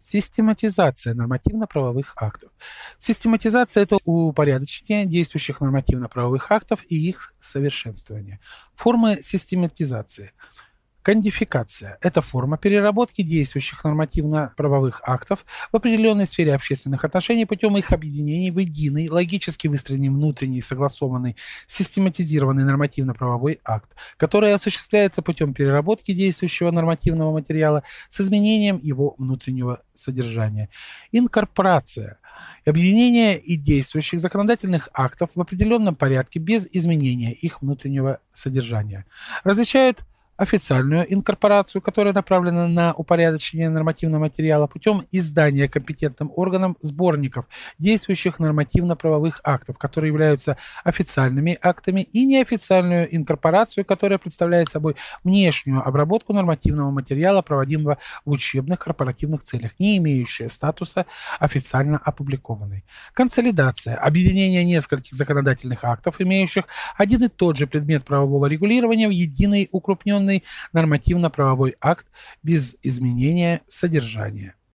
Систематизация нормативно-правовых актов. Систематизация – это упорядочение действующих нормативно-правовых актов и их совершенствование. Формы систематизации – Кондификация – это форма переработки действующих нормативно-правовых актов в определенной сфере общественных отношений путем их объединения в единый, логически выстроенный внутренний, согласованный, систематизированный нормативно-правовой акт, который осуществляется путем переработки действующего нормативного материала с изменением его внутреннего содержания. Инкорпорация – объединение и действующих законодательных актов в определенном порядке без изменения их внутреннего содержания. Различают официальную инкорпорацию, которая направлена на упорядочение нормативного материала путем издания компетентным органом сборников действующих нормативно-правовых актов, которые являются официальными актами, и неофициальную инкорпорацию, которая представляет собой внешнюю обработку нормативного материала, проводимого в учебных корпоративных целях, не имеющая статуса официально опубликованной. Консолидация – объединение нескольких законодательных актов, имеющих один и тот же предмет правового регулирования в единый укрупненный нормативно-правовой акт без изменения содержания.